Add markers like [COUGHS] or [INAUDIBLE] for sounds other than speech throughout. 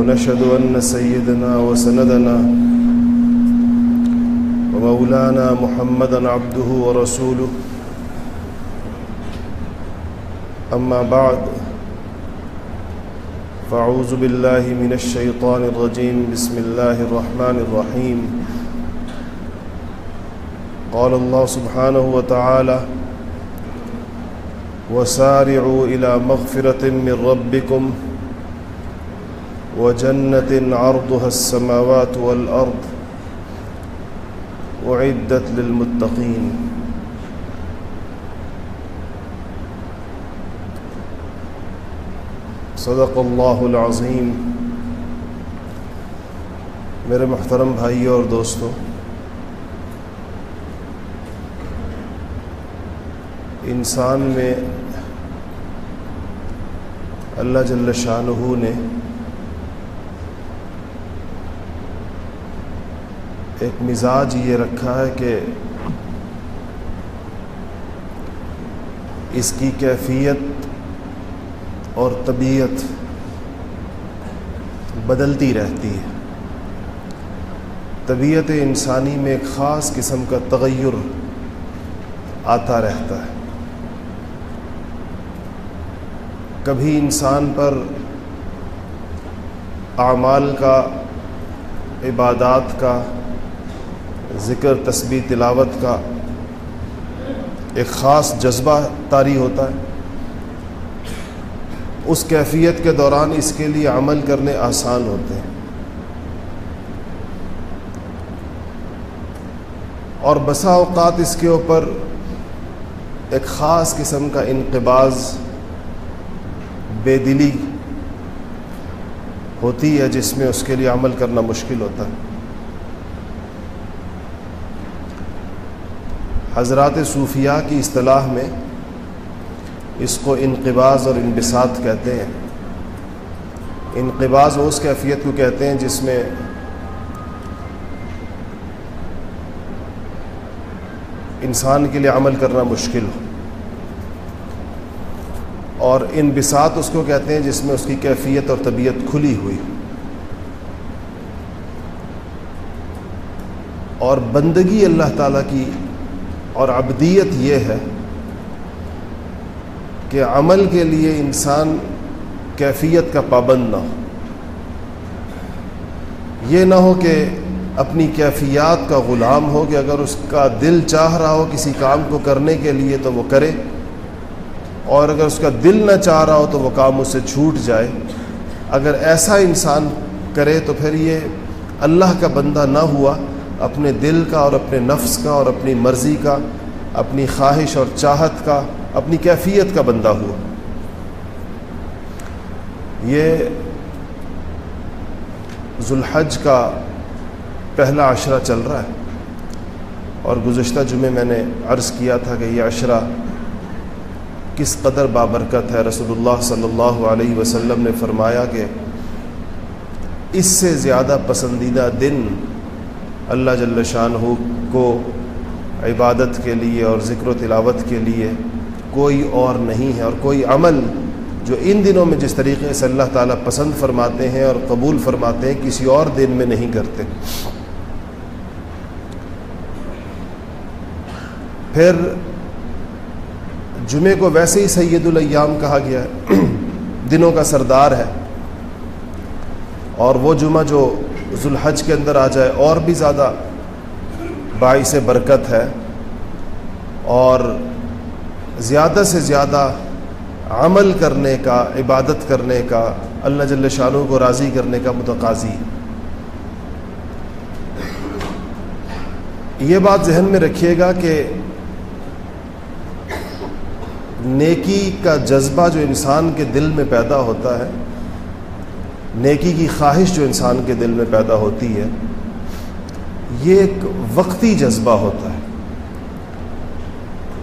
ونشهد أن سيدنا وسندنا ومولانا محمدا عبده ورسوله. أما بعد، فأعوذ بالله من الشيطان الرجيم. بسم الله الرحمن الرحيم. قال الله سبحانه وتعالى وسارعوا إلى مغفرة من ربكم وجنة عرضها السماوات والأرض أعدت للمتقين. صدق اللہ العظیم میرے محترم بھائی اور دوستوں انسان میں اللہ جل شاہ نے ایک مزاج یہ رکھا ہے کہ اس کی کیفیت اور طبیعت بدلتی رہتی ہے۔ طبیعت انسانی میں ایک خاص قسم کا تغیر آتا رہتا ہے۔ کبھی انسان پر اعمال کا، عبادات کا ذکر، تسبیح، تلاوت کا ایک خاص جذبہ طاری ہوتا ہے۔ اس کیفیت کے دوران اس کے لیے عمل کرنے آسان ہوتے ہیں۔ اور بسا اوقات اس کے اوپر ایک خاص قسم کا انقباز بے دلی ہوتی ہے، جس میں اس کے لیے عمل کرنا مشکل ہوتا ہے۔ حضرات صوفیہ کی اصطلاح میں اس کو انقباز اور انبساط کہتے ہیں۔ انقباز اس کیفیت کو کہتے ہیں جس میں انسان کے لیے عمل کرنا مشکل ہو۔ اور انبساط اس کو کہتے ہیں جس میں اس کی کیفیت اور طبیعت کھلی ہوئی اور بندگی اللہ تعالیٰ کی اور ابدیت یہ ہے کہ عمل کے لیے انسان کیفیت کا پابند نہ ہو۔ یہ نہ ہو کہ اپنی کیفیات کا غلام ہو کہ اگر اس کا دل چاہ رہا ہو کسی کام کو کرنے کے لیے تو وہ کرے، اور اگر اس کا دل نہ چاہ رہا ہو تو وہ کام اس سے چھوٹ جائے۔ اگر ایسا انسان کرے تو پھر یہ اللہ کا بندہ نہ ہوا۔ اپنے دل کا اور اپنے نفس کا اور اپنی مرضی کا، اپنی خواہش اور چاہت کا، اپنی کیفیت کا بندہ ہوا یہ ذوالحج کا پہلا عشرہ چل رہا ہے۔ اور گزشتہ جمعے میں نے عرض کیا تھا کہ یہ عشرہ کس قدر بابرکت ہے۔ رسول اللہ صلی اللہ علیہ وسلم نے فرمایا کہ اس سے زیادہ پسندیدہ دن اللہ جل شاہ کو عبادت کے لیے اور ذکر و تلاوت کے لیے کوئی اور نہیں ہے اور کوئی عمل جو ان دنوں میں جس طریقے سے اللہ تعالیٰ پسند فرماتے ہیں اور قبول فرماتے ہیں، کسی اور دن میں نہیں کرتے۔ پھر جمعے کو ویسے ہی سید الیام کہا گیا ہے۔ [CLEARS THROAT] دنوں کا سردار ہے۔ اور وہ جمعہ جو ذوالحج کے اندر آ جائے اور بھی زیادہ باعث برکت ہے اور زیادہ سے زیادہ عمل کرنے کا، عبادت کرنے کا، اللہ جل شاہ کو راضی کرنے کا متقاضی یہ بات ذہن میں رکھیے گا کہ نیکی کا جذبہ جو انسان کے دل میں پیدا ہوتا ہے نیکی کی خواہش جو انسان کے دل میں پیدا ہوتی ہے، یہ ایک وقتی جذبہ ہوتا ہے۔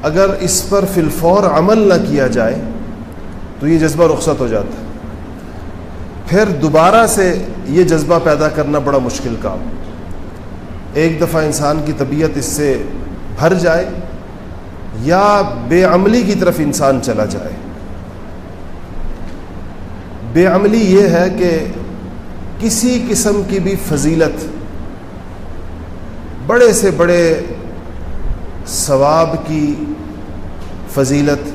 اگر اس پر فی الفور عمل نہ کیا جائے، تو یہ جذبہ رخصت ہو جاتا ہے۔ پھر دوبارہ سے یہ جذبہ پیدا کرنا بڑا مشکل کام۔ ایک دفعہ انسان کی طبیعت اس سے بھر جائے یا بے عملی کی طرف انسان چلا جائے۔ بے عملی یہ ہے کہ کسی قسم کی بھی فضیلت بڑے سے بڑے ثواب کی فضیلت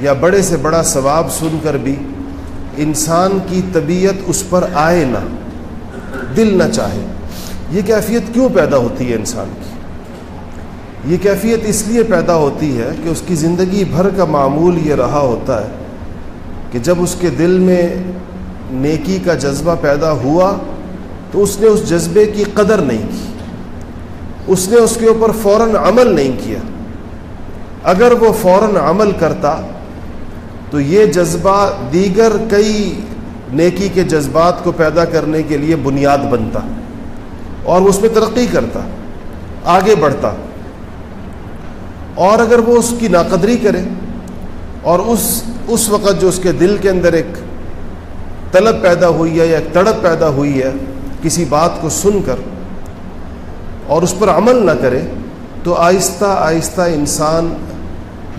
یا بڑے سے بڑا ثواب سن کر بھی انسان کی طبیعت اس پر آئے نہ، دل نہ چاہے۔ یہ کیفیت کیوں پیدا ہوتی ہے انسان کی؟ یہ کیفیت اس لیے پیدا ہوتی ہے کہ اس کی زندگی بھر کا معمول یہ رہا ہوتا ہے کہ جب اس کے دل میں نیکی کا جذبہ پیدا ہوا تو اس نے اس جذبے کی قدر نہیں کی، اس نے اس کے اوپر فوراً عمل نہیں کیا۔ اگر وہ فوراً عمل کرتا تو یہ جذبہ دیگر کئی نیکی کے جذبات کو پیدا کرنے کے لیے بنیاد بنتا اور اس میں ترقی کرتا، آگے بڑھتا۔ اور اگر وہ اس کی ناقدری کرے اور اس اس وقت جو اس کے دل کے اندر ایک طلب پیدا ہوئی ہے یا ایک تڑپ پیدا ہوئی ہے کسی بات کو سن کر اور اس پر عمل نہ کرے، تو آہستہ آہستہ انسان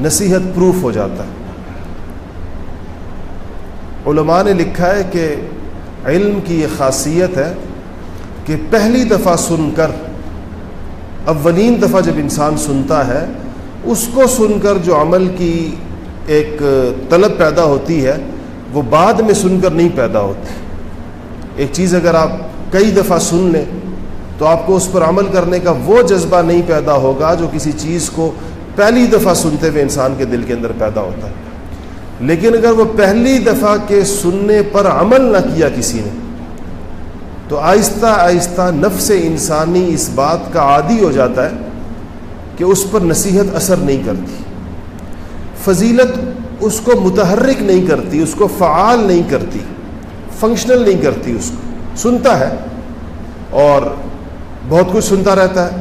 نصیحت پروف ہو جاتا ہے۔ علماء نے لکھا ہے کہ علم کی یہ خاصیت ہے کہ پہلی دفعہ سن کر، اولین دفعہ جب انسان سنتا ہے، اس کو سن کر جو عمل کی ایک طلب پیدا ہوتی ہے، وہ بعد میں سن کر نہیں پیدا ہوتی۔ ایک چیز اگر آپ کئی دفعہ سن لیں، تو آپ کو اس پر عمل کرنے کا وہ جذبہ نہیں پیدا ہوگا جو کسی چیز کو پہلی دفعہ سنتے ہوئے انسان کے دل کے اندر پیدا ہوتا ہے۔ لیکن اگر وہ پہلی دفعہ کے سننے پر عمل نہ کیا کسی نے، تو آہستہ آہستہ نفس انسانی اس بات کا عادی ہو جاتا ہے کہ اس پر نصیحت اثر نہیں کرتی۔ فضیلت اس کو متحرک نہیں کرتی، اس کو فعال نہیں کرتی فنکشنل نہیں کرتی اس کو، سنتا ہے اور بہت کچھ سنتا رہتا ہے۔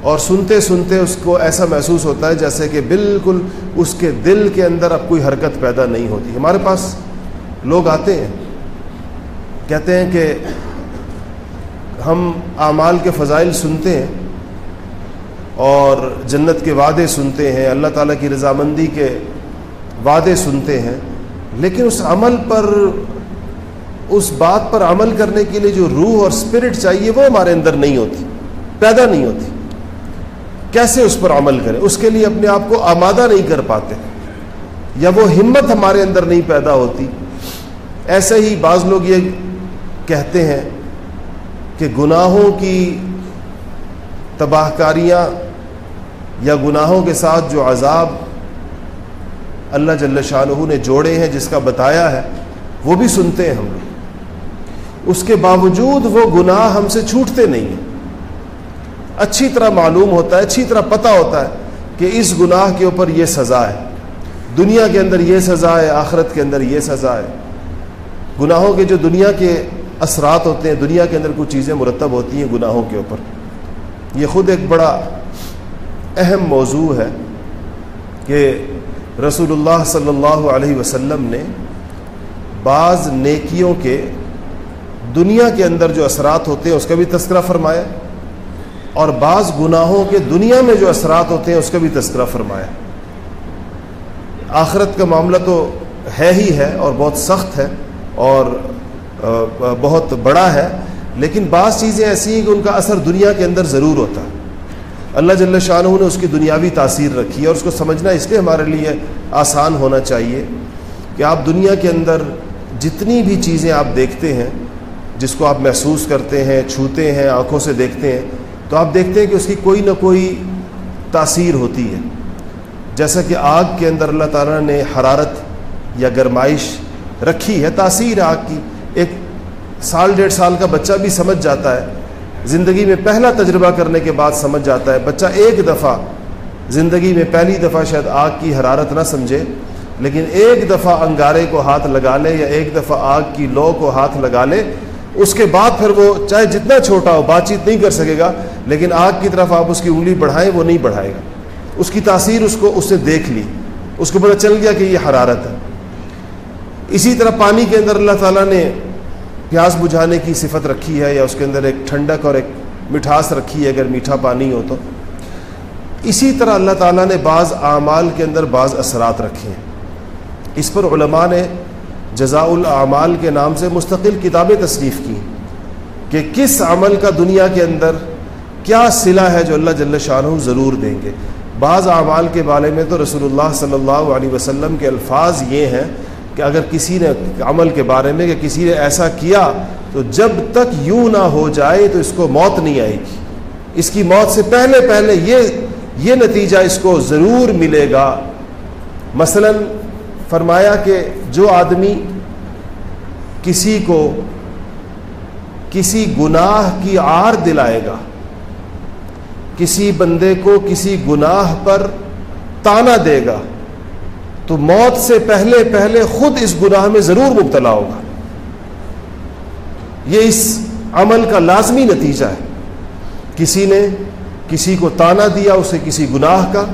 اور سنتے سنتے اس کو ایسا محسوس ہوتا ہے جیسے کہ بالکل اس کے دل کے اندر اب کوئی حرکت پیدا نہیں ہوتی۔ ہمارے پاس لوگ آتے ہیں، کہتے ہیں کہ ہم اعمال کے فضائل سنتے ہیں اور جنت کے وعدے سنتے ہیں، اللہ تعالیٰ کی رضامندی کے وعدے سنتے ہیں۔ لیکن اس عمل پر، اس بات پر عمل کرنے کے لیے جو روح اور اسپرٹ چاہیے، وہ ہمارے اندر نہیں ہوتی، پیدا نہیں ہوتی۔ کیسے اس پر عمل کریں؟ اس کے لیے اپنے آپ کو آمادہ نہیں کر پاتے۔ یا وہ ہمت ہمارے اندر نہیں پیدا ہوتی۔ ایسے ہی بعض لوگ یہ کہتے ہیں کہ گناہوں کی تباہ کاریاں یا گناہوں کے ساتھ جو عذاب اللہ جل شاہ نے جوڑے ہیں، جس کا بتایا ہے، وہ بھی سنتے ہیں ہم۔ لوگ اس کے باوجود وہ گناہ ہم سے چھوٹتے نہیں ہیں۔ اچھی طرح معلوم ہوتا ہے، اچھی طرح پتہ ہوتا ہے کہ اس گناہ کے اوپر یہ سزا ہے۔ دنیا کے اندر یہ سزا ہے، آخرت کے اندر یہ سزا ہے۔ گناہوں کے جو دنیا کے اثرات ہوتے ہیں، دنیا کے اندر کچھ چیزیں مرتب ہوتی ہیں گناہوں کے اوپر۔ یہ خود ایک بڑا اہم موضوع ہے کہ رسول اللہ صلی اللہ علیہ وسلم نے بعض نیکیوں کے دنیا کے اندر جو اثرات ہوتے ہیں اس کا بھی تذکرہ فرمایا اور بعض گناہوں کے دنیا میں جو اثرات ہوتے ہیں اس کا بھی تذکرہ فرمایا آخرت کا معاملہ تو ہے ہی ہے اور بہت سخت ہے اور بہت بڑا ہے، لیکن بعض چیزیں ایسی ہیں کہ ان کا اثر دنیا کے اندر ضرور ہوتا ہے۔ اللہ جل شاہ نے اس کی دنیاوی تاثیر رکھی ہے اور اس کو سمجھنا اس لیے ہمارے لیے آسان ہونا چاہیے کہ آپ دنیا کے اندر جتنی بھی چیزیں آپ دیکھتے ہیں، جس کو آپ محسوس کرتے ہیں، چھوتے ہیں، آنکھوں سے دیکھتے ہیں، تو آپ دیکھتے ہیں کہ اس کی کوئی نہ کوئی تاثیر ہوتی ہے۔ جیسا کہ آگ کے اندر اللہ تعالیٰ نے حرارت یا گرمائش رکھی ہے، تاثیر آگ کی ایک سال، ڈیڑھ سال کا بچہ بھی سمجھ جاتا ہے زندگی میں پہلا تجربہ کرنے کے بعد سمجھ جاتا ہے، بچہ ایک دفعہ زندگی میں پہلی دفعہ شاید آگ کی حرارت نہ سمجھے، لیکن ایک دفعہ انگارے کو ہاتھ لگا لے یا ایک دفعہ آگ کی لو کو ہاتھ لگا لے، اس کے بعد پھر وہ چاہے جتنا چھوٹا ہو بات چیت نہیں کر سکے گا، لیکن آگ کی طرف آپ اس کی انگلی بڑھائیں، وہ نہیں بڑھائے گا۔ اس کی تاثیر اس کو، اس نے دیکھ لی۔ اس کو پتہ چل گیا کہ یہ حرارت ہے۔ اسی طرح پانی کے اندر اللہ تعالیٰ نے پیاس بجھانے کی صفت رکھی ہے یا اس کے اندر ایک ٹھنڈک اور ایک مٹھاس رکھی ہے اگر میٹھا پانی ہو تو۔ اسی طرح اللہ تعالیٰ نے بعض اعمال کے اندر بعض اثرات رکھے ہیں۔ اس پر علماء نے جزاء الاعمال کے نام سے مستقل کتابیں تصنیف کی کہ کس عمل کا دنیا کے اندر کیا صلہ ہے جو اللہ جل شاہ ضرور دیں گے۔ بعض اعمال کے بارے میں تو رسول اللہ صلی اللہ علیہ وسلم کے الفاظ یہ ہیں کہ اگر کسی نے عمل کے بارے میں کہ کسی نے ایسا کیا تو جب تک یوں نہ ہو جائے تو اس کو موت نہیں آئے گی۔ اس کی موت سے پہلے پہلے یہ یہ نتیجہ اس کو ضرور ملے گا۔ مثلا فرمایا کہ جو آدمی کسی کو کسی گناہ کی آر دلائے گا، کسی بندے کو کسی گناہ پر تانا دے گا تو موت سے پہلے پہلے خود اس گناہ میں ضرور مبتلا ہوگا۔ یہ اس عمل کا لازمی نتیجہ ہے۔ کسی نے کسی کو تانا دیا اسے کسی گناہ کا،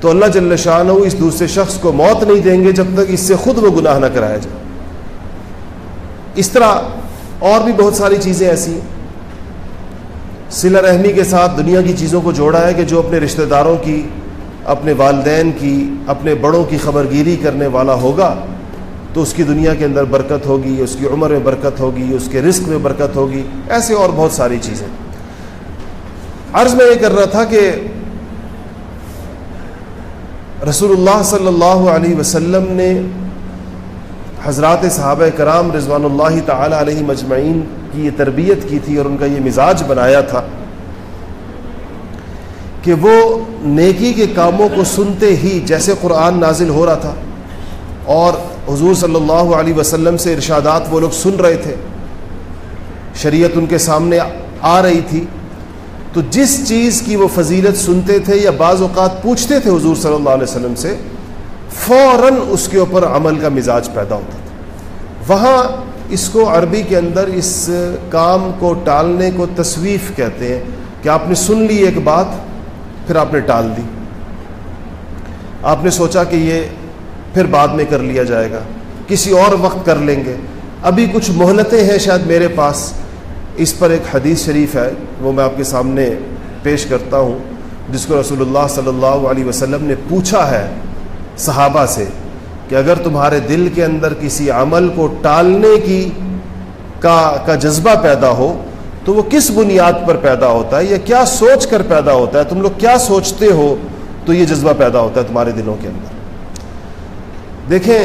تو اللہ جل شاہ اس دوسرے شخص کو موت نہیں دیں گے جب تک اس سے خود وہ گناہ نہ کرایا جائے۔ اس طرح اور بھی بہت ساری چیزیں ایسی ہیں۔ سلا رحمی کے ساتھ دنیا کی چیزوں کو جوڑا ہے کہ جو اپنے رشتہ داروں کی اپنے والدین کی، اپنے بڑوں کی خبر گیری کرنے والا ہوگا، تو اس کی دنیا کے اندر برکت ہوگی، اس کی عمر میں برکت ہوگی، اس کے رزق میں برکت ہوگی، ایسے اور بہت ساری چیزیں۔ عرض میں یہ کر رہا تھا کہ رسول اللہ صلی اللہ علیہ وسلم نے حضرات صحابہ کرام رضوان اللہ تعالی علیہ مجمعین کی یہ تربیت کی تھی اور ان کا یہ مزاج بنایا تھا۔ کہ وہ نیکی کے کاموں کو سنتے ہی جیسے قرآن نازل ہو رہا تھا۔ اور حضور صلی اللہ علیہ وسلم سے ارشادات وہ لوگ سن رہے تھے۔ شریعت ان کے سامنے آ رہی تھی۔ تو جس چیز کی وہ فضیلت سنتے تھے یا بعض اوقات پوچھتے تھے حضور صلی اللہ علیہ وسلم سے، فوراً اس کے اوپر عمل کا مزاج پیدا ہوتا تھا۔ وہاں اس کو عربی کے اندر اس کام کو ٹالنے کو تصویف کہتے ہیں۔ کہ آپ نے سن لی ایک بات پھر آپ نے ٹال دی۔ آپ نے سوچا کہ یہ پھر بعد میں کر لیا جائے گا۔ کسی اور وقت کر لیں گے۔ ابھی کچھ مہلتیں ہیں شاید میرے پاس۔ اس پر ایک حدیث شریف ہے، وہ میں آپ کے سامنے پیش کرتا ہوں، جس کو رسول اللہ صلی اللہ علیہ وسلم نے پوچھا ہے صحابہ سے کہ اگر تمہارے دل کے اندر کسی عمل کو ٹالنے کی کا کا جذبہ پیدا ہو تو وہ کس بنیاد پر پیدا ہوتا ہے یا کیا سوچ کر پیدا ہوتا ہے؟ تم لوگ کیا سوچتے ہو تو یہ جذبہ پیدا ہوتا ہے تمہارے دلوں کے اندر۔ دیکھیں،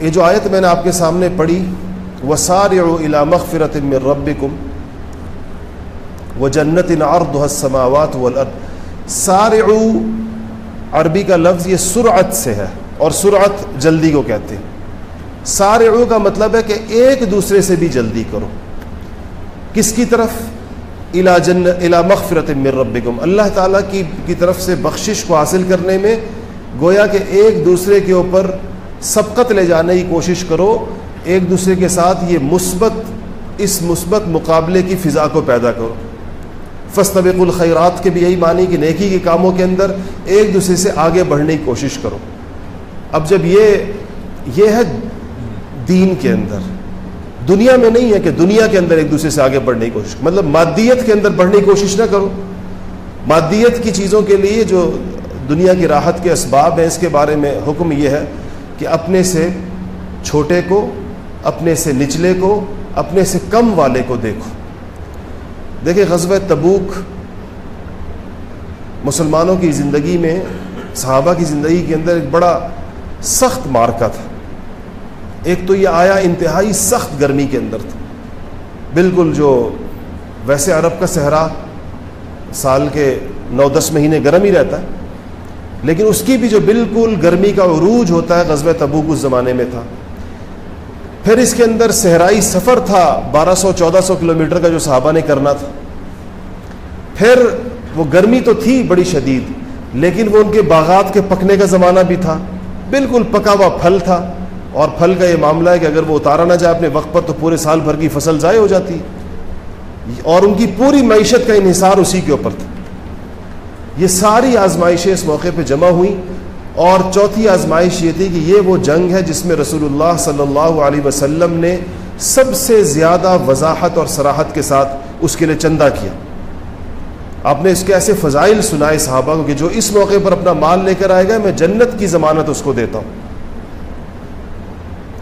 یہ جو آیت میں نے آپ کے سامنے پڑھی وہ سار علامہ فرت میں رب کم وہ جنت ان السماوات والارض سارعو عربی کا لفظ یہ سرعت سے ہے، اور سرعت جلدی کو کہتے ہیں۔ سارعو کا مطلب ہے کہ ایک دوسرے سے بھی جلدی کرو۔ کس کی طرف؟ الا جن الا مغفرت من ربکم۔ اللہ تعالیٰ کی کی طرف سے بخشش کو حاصل کرنے میں گویا کہ ایک دوسرے کے اوپر سبقت لے جانے کی کوشش کرو۔ ایک دوسرے کے ساتھ یہ مثبت اس مثبت مقابلے کی فضا کو پیدا کرو۔ فستبق الخیرات کے بھی یہی معنی کہ نیکی کے کاموں کے اندر ایک دوسرے سے آگے بڑھنے کی کوشش کرو۔ اب جب یہ یہ ہے دین کے اندر۔ دنیا میں نہیں ہے کہ دنیا کے اندر ایک دوسرے سے آگے بڑھنے کی کوشش مطلب مادیت کے اندر بڑھنے کی کوشش نہ کرو۔ مادیت کی چیزوں کے لیے جو دنیا کی راحت کے اسباب ہیں، اس کے بارے میں حکم یہ ہے کہ اپنے سے چھوٹے کو، اپنے سے نچلے کو، اپنے سے کم والے کو دیکھو۔ دیکھیں غزب تبوک، مسلمانوں کی زندگی میں، صحابہ کی زندگی کے اندر ایک بڑا سخت مارکا تھا۔ ایک تو یہ آیا انتہائی سخت گرمی کے اندر تھا۔ بالکل جو ویسے عرب کا صحرا سال کے نو دس مہینے گرم ہی رہتا ہے، لیکن اس کی بھی جو بالکل گرمی کا عروج ہوتا ہے غزب تبوک اس زمانے میں تھا۔ پھر اس کے اندر صحرائی سفر تھا، بارہ سو، چودہ سو کلو میٹر کا جو صحابہ نے کرنا تھا۔ پھر وہ گرمی تو تھی بڑی شدید، لیکن وہ ان کے باغات کے پکنے کا زمانہ بھی تھا۔ بالکل پکا ہوا پھل تھا۔ اور پھل کا یہ معاملہ ہے کہ اگر وہ اتارا نہ جائے اپنے وقت پر تو پورے سال بھر کی فصل ضائع ہو جاتی اور ان کی پوری معیشت کا انحصار اسی کے اوپر تھا۔ یہ ساری آزمائشیں اس موقع پہ جمع ہوئیں اور چوتھی آزمائش یہ تھی کہ یہ وہ جنگ ہے جس میں رسول اللہ صلی اللہ علیہ وسلم نے سب سے زیادہ وضاحت اور سراحت کے ساتھ اس کے لیے چندہ کیا۔ آپ نے اس کے ایسے فضائل سنائے صحابہ کو کہ جو اس موقع پر اپنا مال لے کر آئے گا، میں جنت کی ضمانت اس کو دیتا ہوں۔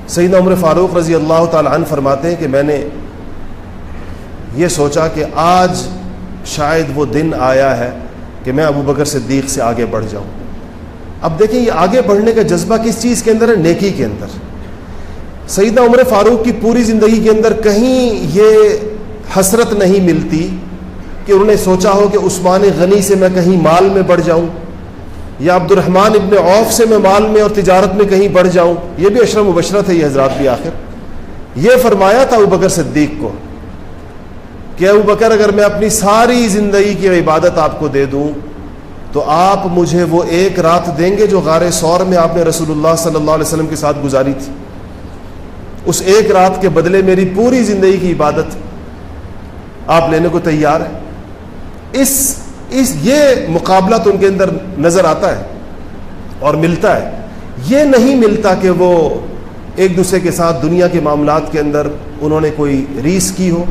سیدنا عمر فاروق رضی اللہ تعالیٰ عنہ فرماتے ہیں کہ میں نے یہ سوچا کہ آج شاید وہ دن آیا ہے کہ میں ابو بکر صدیق سے آگے بڑھ جاؤں۔ اب دیکھیں یہ آگے بڑھنے کا جذبہ کس چیز کے اندر ہے؟ نیکی کے اندر۔ سیدنا عمر فاروق کی پوری زندگی کے اندر کہیں یہ حسرت نہیں ملتی کہ انہوں نے سوچا ہو کہ عثمان غنی سے میں کہیں مال میں بڑھ جاؤں۔ یا عبد الرحمن ابن عوف سے میں مال میں اور تجارت میں کہیں بڑھ جاؤں، یہ بھی اشرم مبشرت ہے یہ حضرات بھی آخر۔ یہ فرمایا تھا ابو بکر صدیق کو کہ ابو بکر اگر میں اپنی ساری زندگی کی عبادت آپ کو دے دوں، تو آپ مجھے وہ ایک رات دیں گے جو غار سور میں آپ نے رسول اللہ صلی اللہ علیہ وسلم کے ساتھ گزاری تھی۔ اس ایک رات کے بدلے میری پوری زندگی کی عبادت آپ لینے کو تیار ہے اس اس یہ مقابلہ تو ان کے اندر نظر آتا ہے اور ملتا ہے۔ یہ نہیں ملتا کہ وہ ایک دوسرے کے ساتھ دنیا کے معاملات کے اندر انہوں نے کوئی ریس کی ہو،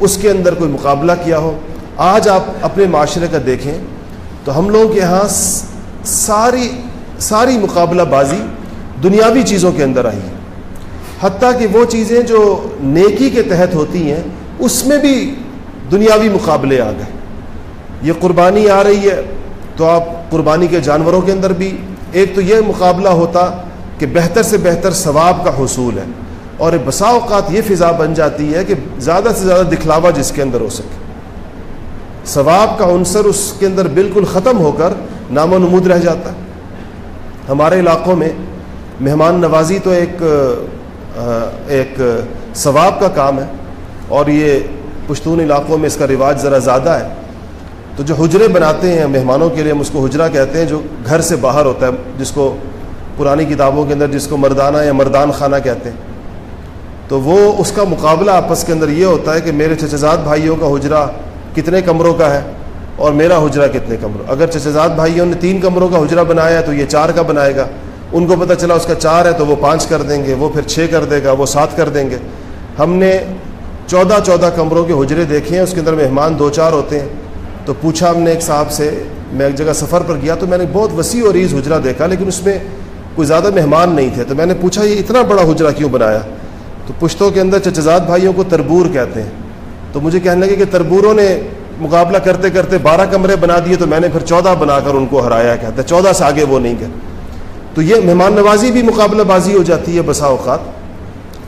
اس کے اندر کوئی مقابلہ کیا ہو۔ آج آپ اپنے معاشرے کا دیکھیں تو ہم لوگوں کے یہاں ساری ساری مقابلہ بازی دنیاوی چیزوں کے اندر آئی ہے۔ حتیٰ کہ وہ چیزیں جو نیکی کے تحت ہوتی ہیں، اس میں بھی دنیاوی مقابلے آ گئے۔ یہ قربانی آ رہی ہے تو آپ قربانی کے جانوروں کے اندر بھی ایک تو یہ مقابلہ ہوتا کہ بہتر سے بہتر ثواب کا حصول ہے اور بسا اوقات یہ فضا بن جاتی ہے کہ زیادہ سے زیادہ دکھلاوا جس کے اندر ہو سکے۔ ثواب کا عنصر اس کے اندر بالکل ختم ہو کر نام و نمود رہ جاتا۔ ہے ہمارے علاقوں میں مہمان نوازی تو ایک ایک ثواب کا کام ہے اور یہ پشتون علاقوں میں اس کا رواج ذرا زیادہ ہے۔ تو جو حجرے بناتے ہیں مہمانوں کے لیے ہم اس کو حجرہ کہتے ہیں جو گھر سے باہر ہوتا ہے، جس کو پرانی کتابوں کے اندر جس کو مردانہ یا مردان خانہ کہتے ہیں۔ تو وہ اس کا مقابلہ آپس کے اندر یہ ہوتا ہے کہ میرے چچزاد بھائیوں کا حجرہ کتنے کمروں کا ہے اور میرا حجرہ کتنے کمروں۔ اگر چچزاد بھائیوں نے تین کمروں کا حجرہ بنایا ہے تو یہ چار کا بنائے گا۔ ان کو پتہ چلا اس کا چار ہے تو وہ پانچ کر دیں گے، وہ پھر چھ کر دے گا، وہ سات کر دیں گے۔ ہم نے چودہ چودہ کمروں کے حجرے دیکھے ہیں، اس کے اندر مہمان دو چار ہوتے ہیں۔ تو پوچھا ہم نے ایک صاحب سے، میں ایک جگہ سفر پر گیا تو میں نے بہت وسیع اور عیز حجرہ دیکھا، لیکن اس میں کوئی زیادہ مہمان نہیں تھے۔ تو میں نے پوچھا، یہ اتنا بڑا حجرہ کیوں بنایا؟ تو پشتوں کے اندر چچزاد بھائیوں کو تربور کہتے ہیں۔ تو مجھے کہنے لگے کہ تربوروں نے مقابلہ کرتے کرتے بارہ کمرے بنا دیے تو میں نے پھر چودہ بنا کر ان کو ہرایا کہتے چودہ سے آگے وہ نہیں گئے۔ تو یہ مہمان نوازی بھی مقابلہ بازی ہو جاتی ہے بسا اوقات۔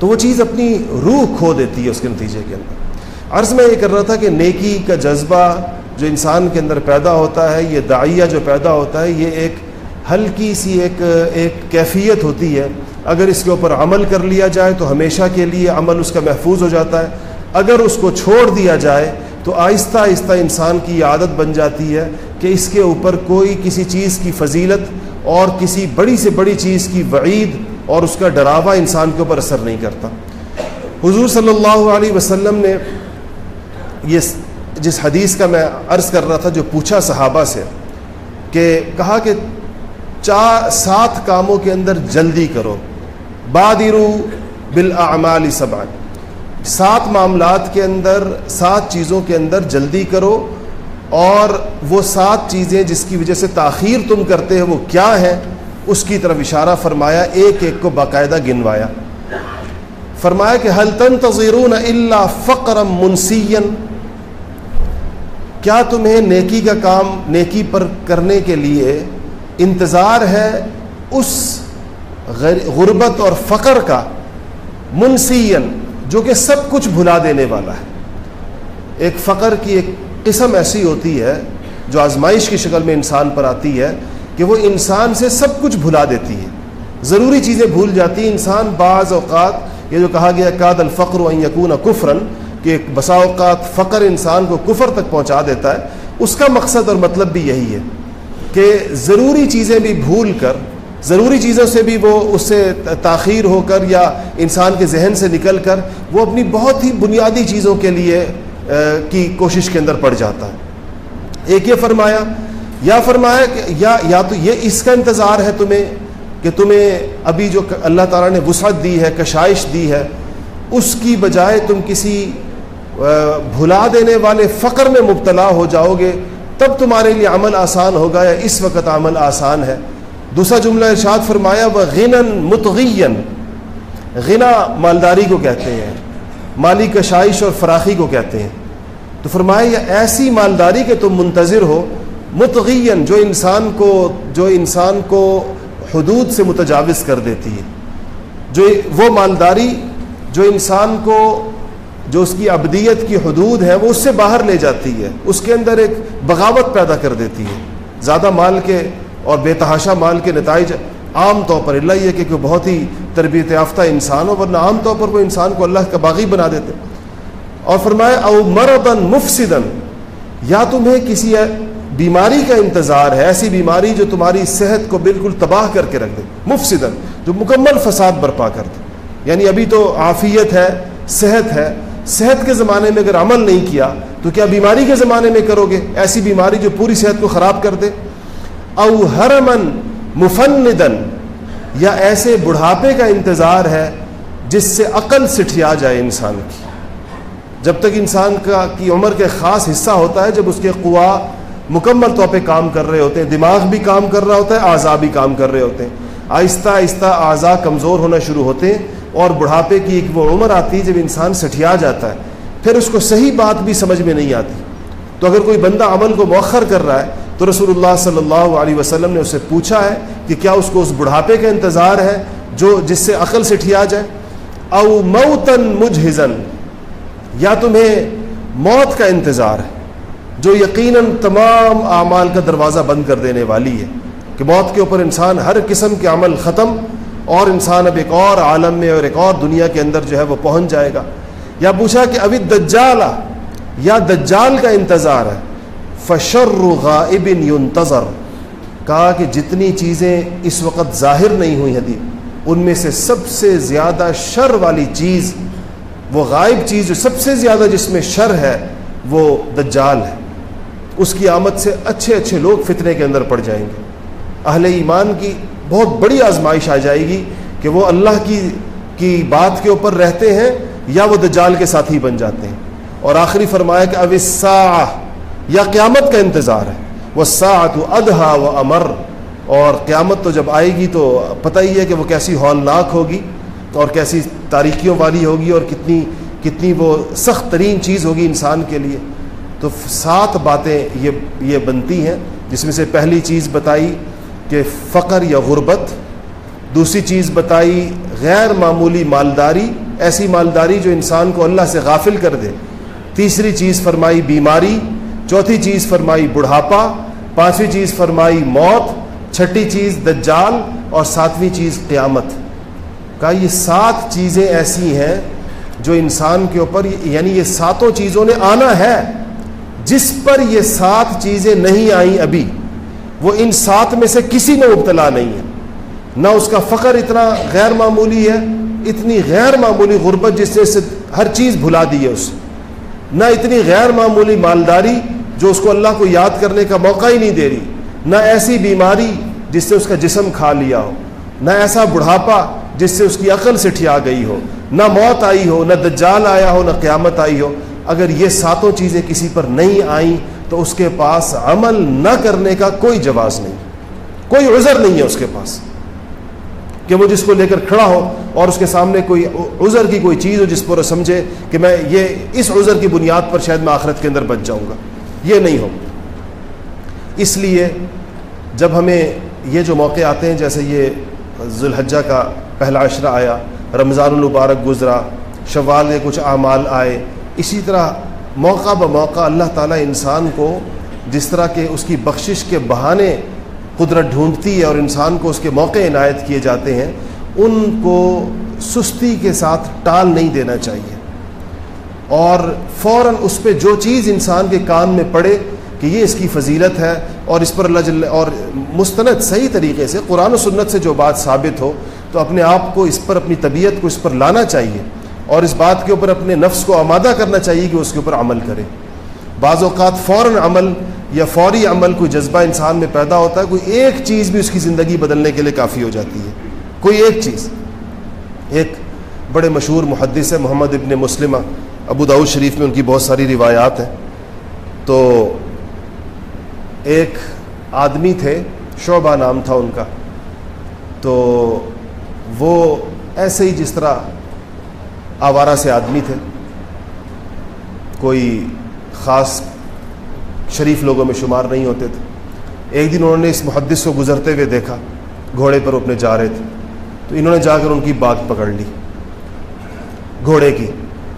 تو وہ چیز اپنی روح کھو دیتی ہے اس کے نتیجے کے اندر۔ عرض میں یہ کر رہا تھا کہ نیکی کا جذبہ جو انسان کے اندر پیدا ہوتا ہے، یہ دائیہ جو پیدا ہوتا ہے، یہ ایک ہلکی سی ایک ایک کیفیت ہوتی ہے۔ اگر اس کے اوپر عمل کر لیا جائے تو ہمیشہ کے لیے عمل اس کا محفوظ ہو جاتا ہے۔ اگر اس کو چھوڑ دیا جائے تو آہستہ آہستہ انسان کی عادت بن جاتی ہے کہ اس کے اوپر کوئی کسی چیز کی فضیلت اور کسی بڑی سے بڑی چیز کی وعید اور اس کا ڈراوا انسان کے اوپر اثر نہیں کرتا۔ حضور صلی اللہ علیہ وسلم نے یہ جس حدیث کا میں عرض کر رہا تھا جو پوچھا صحابہ سے کہ کہا کہ چار سات کاموں کے اندر جلدی کرو، بادرو بالاعمال سبعا۔ سات معاملات کے اندر، سات چیزوں کے اندر جلدی کرو اور وہ سات چیزیں جس کی وجہ سے تاخیر تم کرتے ہیں وہ کیا ہیں؟ اس کی طرف اشارہ فرمایا، ایک ایک کو باقاعدہ گنوایا۔ فرمایا کہ حل تن تذیرون اللہ فقرم منسین کیا تمہیں نیکی کا کام نیکی پر کرنے کے لیے انتظار ہے اس غربت اور فقر کا منسین جو کہ سب کچھ بھلا دینے والا ہے؟ ایک فقر کی ایک قسم ایسی ہوتی ہے جو آزمائش کی شکل میں انسان پر آتی ہے کہ وہ انسان سے سب کچھ بھلا دیتی ہے۔ ضروری چیزیں بھول جاتی ہیں۔ انسان بعض اوقات یہ جو کہا گیا کاد الفقر و یقون کفرن کہ بسا اوقات فقر انسان کو کفر تک پہنچا دیتا ہے، اس کا مقصد اور مطلب بھی یہی ہے کہ ضروری چیزیں بھی بھول کر، ضروری چیزوں سے بھی وہ اس سے تاخیر ہو کر یا انسان کے ذہن سے نکل کر وہ اپنی بہت ہی بنیادی چیزوں کے لیے کی کوشش کے اندر پڑ جاتا ہے۔ ایک یہ فرمایا، یا فرمایا کہ یا یا تو یہ اس کا انتظار ہے تمہیں کہ تمہیں ابھی جو اللہ تعالیٰ نے وسعت دی ہے، کشائش دی ہے، اس کی بجائے تم کسی بھلا دینے والے فقر میں مبتلا ہو جاؤ گے، تب تمہارے لیے عمل آسان ہوگا یا اس وقت عمل آسان ہے۔ دوسرا جملہ ارشاد فرمایا وہ غنن متغین غنا مالداری کو کہتے ہیں، مالی کشائش اور فراخی کو کہتے ہیں۔ تو فرمایا، یہ ایسی مالداری کہ تم منتظر ہو متغین جو انسان کو، جو انسان کو حدود سے متجاوز کر دیتی ہے۔ جو وہ مالداری، جو انسان کو جو اس کی ابدیت کی حدود ہے وہ اس سے باہر لے جاتی ہے، اس کے اندر ایک بغاوت پیدا کر دیتی ہے۔ زیادہ مال کے اور بے تحاشا مال کے نتائج عام طور پر، اللہ یہ کہ کوئی بہت ہی تربیت یافتہ انسان ہو، ورنہ عام طور پر وہ انسان کو اللہ کا باغی بنا دیتے۔ اور فرمائے او مردن مفسدن یا تمہیں کسی بیماری کا انتظار ہے، ایسی بیماری جو تمہاری صحت کو بالکل تباہ کر کے رکھ دے۔ مفسدن جو مکمل فساد برپا کر دے۔ یعنی ابھی تو عافیت ہے، صحت ہے صحت کے زمانے میں اگر عمل نہیں کیا، تو کیا بیماری کے زمانے میں کرو گے؟ ایسی بیماری جو پوری صحت کو خراب کر دے۔ او حرمن مفندن، یا ایسے بڑھاپے کا انتظار ہے جس سے عقل سٹھیا جائے انسان کی۔ جب تک انسان کا کی عمر کے خاص حصہ ہوتا ہے، جب اس کے قوا مکمل طور پہ کام کر رہے ہوتے ہیں، دماغ بھی کام کر رہا ہوتا ہے اعضا بھی کام کر رہے ہوتے ہیں۔ آہستہ آہستہ اعضا کمزور ہونا شروع ہوتے ہیں اور بڑھاپے کی ایک وہ عمر آتی ہے جب انسان سٹھیا جاتا ہے۔ پھر اس کو صحیح بات بھی سمجھ میں نہیں آتی۔ تو اگر کوئی بندہ عمل کو مؤخر کر رہا ہے، تو رسول اللہ صلی اللہ علیہ وسلم نے اسے پوچھا ہے کہ کیا اس کو اس بڑھاپے کا انتظار ہے جو جس سے عقل سے ٹھیا جائے؟ او موتن مجھزن یا تمہیں موت کا انتظار ہے، جو یقیناً تمام اعمال کا دروازہ بند کر دینے والی ہے۔ کہ موت کے اوپر انسان ہر قسم کے عمل ختم اور انسان اب ایک اور عالم میں اور ایک اور دنیا کے اندر جو ہے وہ پہنچ جائے گا۔ یا پوچھا کہ ابھی دجال یا دجال کا انتظار ہے؟ فشر غائب ينتظر کہا کہ جتنی چیزیں اس وقت ظاہر نہیں ہوئی حدیث ان میں سے سب سے زیادہ شر والی چیز، وہ غائب چیز جو سب سے زیادہ جس میں شر ہے، وہ دجال ہے۔ اس کی آمد سے اچھے اچھے لوگ فتنے کے اندر پڑ جائیں گے۔ اہل ایمان کی بہت بڑی آزمائش آ جائے گی کہ وہ اللہ کی کی بات کے اوپر رہتے ہیں یا وہ دجال کے ساتھی بن جاتے ہیں۔ اور آخری فرمایا کہ اوسا یا قیامت کا انتظار ہے۔ وہ سات و ادہا و امر اور قیامت تو جب آئے گی تو پتہ ہی ہے کہ وہ کیسی ہولناک ہوگی اور کیسی تاریکیوں والی ہوگی اور کتنی کتنی وہ سخت ترین چیز ہوگی انسان کے لیے۔ تو سات باتیں یہ یہ بنتی ہیں۔ جس میں سے پہلی چیز بتائی کہ فقر یا غربت، دوسری چیز بتائی غیر معمولی مالداری، ایسی مالداری جو انسان کو اللہ سے غافل کر دے۔ تیسری چیز فرمائی بیماری، چوتھی چیز فرمائی بڑھاپا، پانچویں چیز فرمائی موت، چھٹی چیز دجال اور ساتویں چیز قیامت۔ کا یہ سات چیزیں ایسی ہیں جو انسان کے اوپر یعنی یہ ساتوں چیزوں نے آنا ہے۔ جس پر یہ سات چیزیں نہیں آئیں ابھی۔ وہ ان سات میں سے کسی میں مبتلا نہیں ہے۔ نہ اس کا فخر اتنا غیر معمولی ہے، اتنی غیر معمولی غربت جس نے اسے ہر چیز بھلا دی ہے اسے۔ نہ اتنی غیر معمولی مالداری جو اس کو اللہ کو یاد کرنے کا موقع ہی نہیں دے رہی۔ نہ ایسی بیماری جس سے اس کا جسم کھا لیا ہو۔ نہ ایسا بڑھاپا جس سے اس کی عقل سے ٹھیا گئی ہو۔ نہ موت آئی ہو، نہ دجال آیا ہو، نہ قیامت آئی ہو۔ اگر یہ ساتوں چیزیں کسی پر نہیں آئیں تو اس کے پاس عمل نہ کرنے کا کوئی جواز نہیں، کوئی عذر نہیں ہے اس کے پاس۔ کہ وہ جس کو لے کر کھڑا ہو اور اس کے سامنے کوئی عذر کی کوئی چیز ہو جس پر سمجھے کہ میں یہ اس عذر کی بنیاد پر شاید میں آخرت کے اندر بچ جاؤں گا۔ یہ نہیں ہو۔ اس لیے جب ہمیں یہ جو موقع آتے ہیں، جیسے یہ ذوالحجہ کا پہلا عشرہ آیا، رمضان المبارک گزرا، شوال کے کچھ اعمال آئے، اسی طرح موقع بہ موقع اللہ تعالیٰ انسان کو جس طرح کے اس کی بخشش کے بہانے قدرت ڈھونڈتی ہے اور انسان کو اس کے موقع عنایت کیے جاتے ہیں، ان کو سستی کے ساتھ ٹال نہیں دینا چاہیے۔ اور فوراً اس پہ جو چیز انسان کے کان میں پڑے کہ یہ اس کی فضیلت ہے اور اس پر اللہ جل اور مستند صحیح طریقے سے قرآن و سنت سے جو بات ثابت ہو، تو اپنے آپ کو اس پر، اپنی طبیعت کو اس پر لانا چاہیے۔ اور اس بات کے اوپر اپنے نفس کو آمادہ کرنا چاہیے کہ اس کے اوپر عمل کرے۔ بعض اوقات فوراً عمل یا فوری عمل کوئی جذبہ انسان میں پیدا ہوتا ہے، کوئی ایک چیز بھی اس کی زندگی بدلنے کے لیے کافی ہو جاتی ہے۔ کوئی ایک چیز۔ ایک بڑے مشہور محدث ہے محمد ابن مسلمہ۔ ابو داود شریف میں ان کی بہت ساری روایات ہیں۔ تو ایک آدمی تھے، شعبہ نام تھا ان کا۔ تو وہ ایسے ہی جس طرح آوارہ سے آدمی تھے۔ کوئی خاص شریف لوگوں میں شمار نہیں ہوتے تھے۔ ایک دن انہوں نے اس محدث کو گزرتے ہوئے دیکھا، گھوڑے پر اپنے جا رہے تھے۔ تو انہوں نے جا کر ان کی بات پکڑ لی گھوڑے کی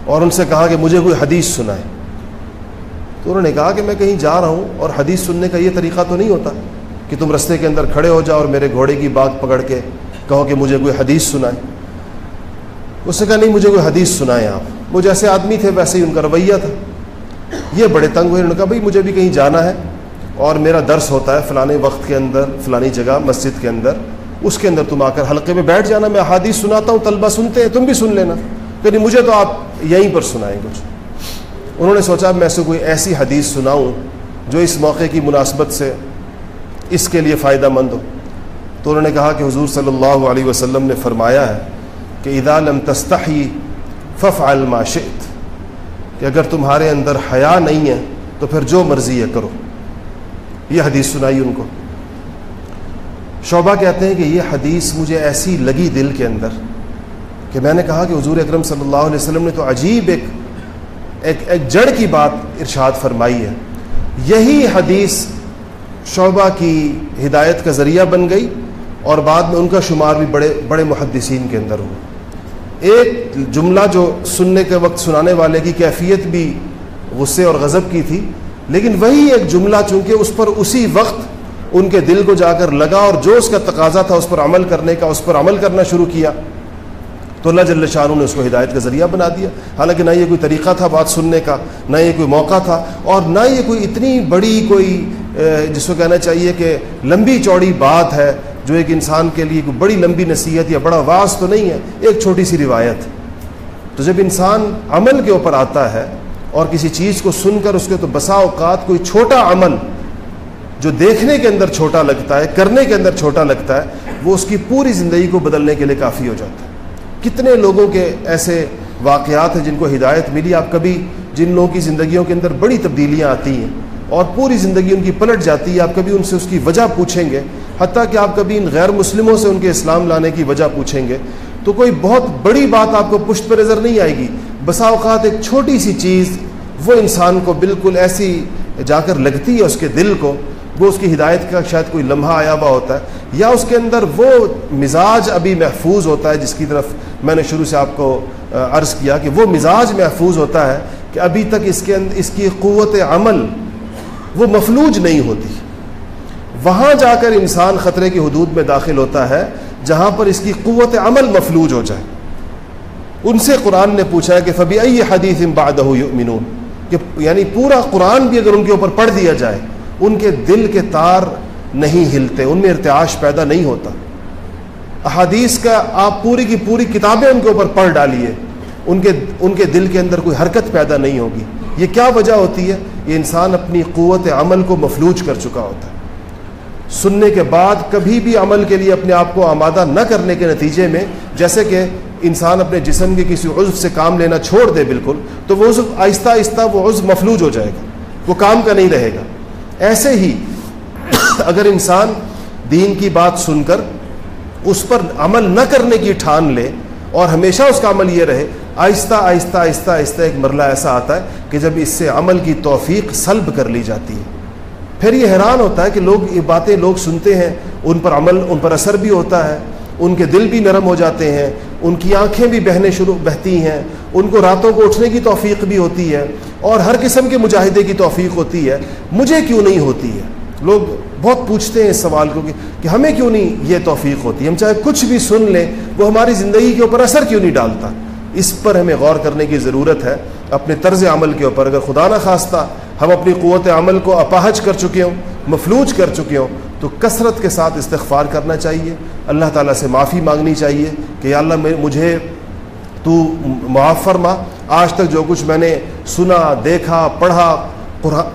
اور ان سے کہا کہ مجھے کوئی حدیث سنائے تو انہوں نے کہا کہ میں کہیں جا رہا ہوں اور حدیث سننے کا یہ طریقہ تو نہیں ہوتا کہ تم رستے کے اندر کھڑے ہو جاؤ اور میرے گھوڑے کی بات پکڑ کے کہو کہ مجھے کوئی حدیث سنائے اس نے کہا، نہیں، مجھے کوئی حدیث سنائے آپ. وہ جیسے آدمی تھے، ویسے ہی ان کا رویہ تھا۔ یہ بڑے تنگ ہوئے۔ انہوں نے کہا، بھائی، مجھے بھی کہیں جانا ہے اور میرا درس ہوتا ہے فلانے وقت کے اندر فلانی جگہ، مسجد کے اندر۔ اس کے اندر تم آ کر حلقے میں بیٹھ جانا، میں حادیث سناتا ہوں، طلبہ سنتے ہیں، تم بھی سن لینا۔ کہ نہیں یعنی مجھے تو آپ یہیں پر سنائیں کچھ۔ انہوں نے سوچا میں سے کوئی ایسی حدیث سناؤں جو اس موقع کی مناسبت سے اس کے لیے فائدہ مند ہو۔ تو انہوں نے کہا کہ حضور صلی اللہ علیہ وسلم نے فرمایا ہے کہ ادا لم تستحی فف شئت، کہ اگر تمہارے اندر حیا نہیں ہے تو پھر جو مرضی ہے کرو۔ یہ حدیث سنائی ان کو۔ شعبہ کہتے ہیں کہ یہ حدیث مجھے ایسی لگی دل کے اندر کہ میں نے کہا کہ حضور اکرم صلی اللہ علیہ وسلم نے تو عجیب ایک ایک ایک جڑ کی بات ارشاد فرمائی ہے۔ یہی حدیث شعبہ کی ہدایت کا ذریعہ بن گئی اور بعد میں ان کا شمار بھی بڑے بڑے محدثین کے اندر ہوا۔ ایک جملہ جو سننے کے وقت سنانے والے کی کیفیت بھی غصے اور غضب کی تھی، لیکن وہی ایک جملہ چونکہ اس پر اسی وقت ان کے دل کو جا کر لگا اور جو اس کا تقاضا تھا اس پر عمل کرنے کا، اس پر عمل کرنا شروع کیا۔ تو اللہ جل شاہ نے اس کو ہدایت کا ذریعہ بنا دیا۔ حالانکہ نہ یہ کوئی طریقہ تھا بات سننے کا، نہ یہ کوئی موقع تھا اور نہ یہ کوئی اتنی بڑی کوئی جس کو کہنا چاہیے کہ لمبی چوڑی بات ہے۔ جو ایک انسان کے لیے کوئی بڑی لمبی نصیحت یا بڑا واس تو نہیں ہے، ایک چھوٹی سی روایت۔ تو جب انسان عمل کے اوپر آتا ہے اور کسی چیز کو سن کر اس کے تو بسا اوقات کوئی چھوٹا عمل جو دیکھنے کے اندر چھوٹا لگتا ہے، کرنے کے اندر چھوٹا لگتا ہے، وہ اس کی پوری زندگی کو بدلنے کے لیے کافی ہو جاتا ہے۔ کتنے لوگوں کے ایسے واقعات ہیں جن کو ہدایت ملی؟ آپ کبھی جن لوگوں کی زندگیوں کے اندر بڑی تبدیلیاں آتی ہیں۔ اور پوری زندگی ان کی پلٹ جاتی ہے، آپ کبھی ان سے اس کی وجہ پوچھیں گے، حتیٰ کہ آپ کبھی ان غیر مسلموں سے ان کے اسلام لانے کی وجہ پوچھیں گے۔ تو کوئی بہت بڑی بات آپ کو پشت پر نظر نہیں آئے گی۔ بسا اوقات ایک چھوٹی سی چیز وہ انسان کو بالکل ایسی جا کر لگتی ہے اس کے دل کو، وہ اس کی ہدایت کا شاید کوئی لمحہ آیا ہوا ہوتا ہے، یا اس کے اندر وہ مزاج ابھی محفوظ ہوتا ہے، جس کی طرف میں نے شروع سے آپ کو عرض کیا کہ وہ مزاج محفوظ ہوتا ہے کہ ابھی تک اس کے اندر اس کی قوت عمل وہ مفلوج نہیں ہوتی۔ وہاں جا کر انسان خطرے کی حدود میں داخل ہوتا ہے، جہاں پر اس کی قوت عمل مفلوج ہو جائے۔ ان سے قرآن نے پوچھا ہے کہ فبی ائی حدیث امباد یؤمنون کہ یعنی پورا قرآن بھی اگر ان کے اوپر پڑھ دیا جائے، ان کے دل کے تار نہیں ہلتے، ان میں ارتعاش پیدا نہیں ہوتا۔ احادیث کا آپ پوری کی پوری کتابیں ان کے اوپر پڑھ ڈالیے، ان کے ان کے دل کے اندر کوئی حرکت پیدا نہیں ہوگی۔ یہ کیا وجہ ہوتی ہے؟ یہ انسان اپنی قوت عمل کو مفلوج کر چکا ہوتا ہے۔ سننے کے بعد کبھی بھی عمل کے لیے اپنے آپ کو آمادہ نہ کرنے کے نتیجے میں جیسے کہ انسان اپنے جسم کے کسی عضو سے کام لینا چھوڑ دے بالکل، تو وہ عضو آہستہ آہستہ وہ عضو مفلوج ہو جائے گا۔ وہ کام کا نہیں رہے گا۔ ایسے ہی [COUGHS] اگر انسان دین کی بات سن کر اس پر عمل نہ کرنے کی ٹھان لے اور ہمیشہ اس کا عمل یہ رہے آہستہ آہستہ آہستہ آہستہ ایک مرلہ ایسا آتا ہے کہ جب اس سے عمل کی توفیق سلب کر لی جاتی ہے۔ پھر یہ حیران ہوتا ہے کہ لوگ یہ باتیں لوگ سنتے ہیں، ان پر عمل، ان پر اثر بھی ہوتا ہے، ان کے دل بھی نرم ہو جاتے ہیں، ان کی آنکھیں بھی بہنے شروع، بہتی ہیں، ان کو راتوں کو اٹھنے کی توفیق بھی ہوتی ہے اور ہر قسم کے مجاہدے کی توفیق ہوتی ہے۔ مجھے کیوں نہیں ہوتی ہے؟ لوگ بہت پوچھتے ہیں اس سوال کو کہ ہمیں کیوں نہیں یہ توفیق ہوتی؟ ہم چاہے کچھ بھی سن لیں، وہ ہماری زندگی کے اوپر اثر کیوں نہیں ڈالتا؟ اس پر ہمیں غور کرنے کی ضرورت ہے، اپنے طرز عمل کے اوپر۔ اگر خدا نہ خواستہ ہم اپنی قوت عمل کو اپاہج کر چکے ہوں، مفلوج کر چکے ہوں، تو کثرت کے ساتھ استغفار کرنا چاہیے۔ اللہ تعالیٰ سے معافی مانگنی چاہیے کہ یا اللہ مجھے تو معاف فرما۔ آج تک جو کچھ میں نے سنا، دیکھا، پڑھا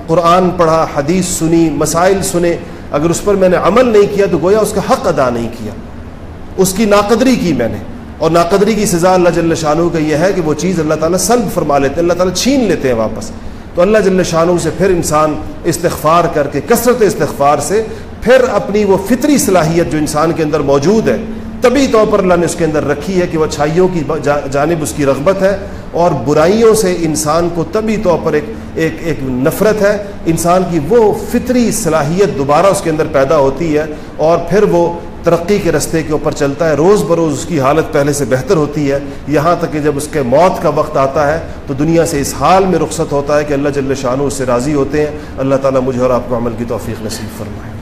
قرآن پڑھا، حدیث سنی، مسائل سنے، اگر اس پر میں نے عمل نہیں کیا تو گویا اس کا حق ادا نہیں کیا۔ اس کی ناقدری کی میں نے۔ اور ناقدری کی سزا اللہ جل شاہ کا یہ ہے کہ وہ چیز اللہ تعالیٰ سلب فرما لیتے ہیں، اللہ تعالیٰ چھین لیتے ہیں واپس۔ تو اللہ جل شاہ سے پھر انسان استغفار کر کے، کثرت استغفار سے پھر اپنی وہ فطری صلاحیت جو انسان کے اندر موجود ہے، طبی طور پر اللہ نے اس کے اندر رکھی ہے کہ وہ اچھائیوں کی جانب اس کی رغبت ہے اور برائیوں سے انسان کو طبی طور پر ایک ایک ایک نفرت ہے۔ انسان کی وہ فطری صلاحیت دوبارہ اس کے اندر پیدا ہوتی ہے اور پھر وہ ترقی کے رستے کے اوپر چلتا ہے، روز بروز اس کی حالت پہلے سے بہتر ہوتی ہے۔ یہاں تک کہ جب اس کے موت کا وقت آتا ہے، تو دنیا سے اس حال میں رخصت ہوتا ہے کہ اللہ جل شاہ اس سے راضی ہوتے ہیں۔ اللہ تعالیٰ مجھے اور آپ کو عمل کی توفیق نصیب فرمائے۔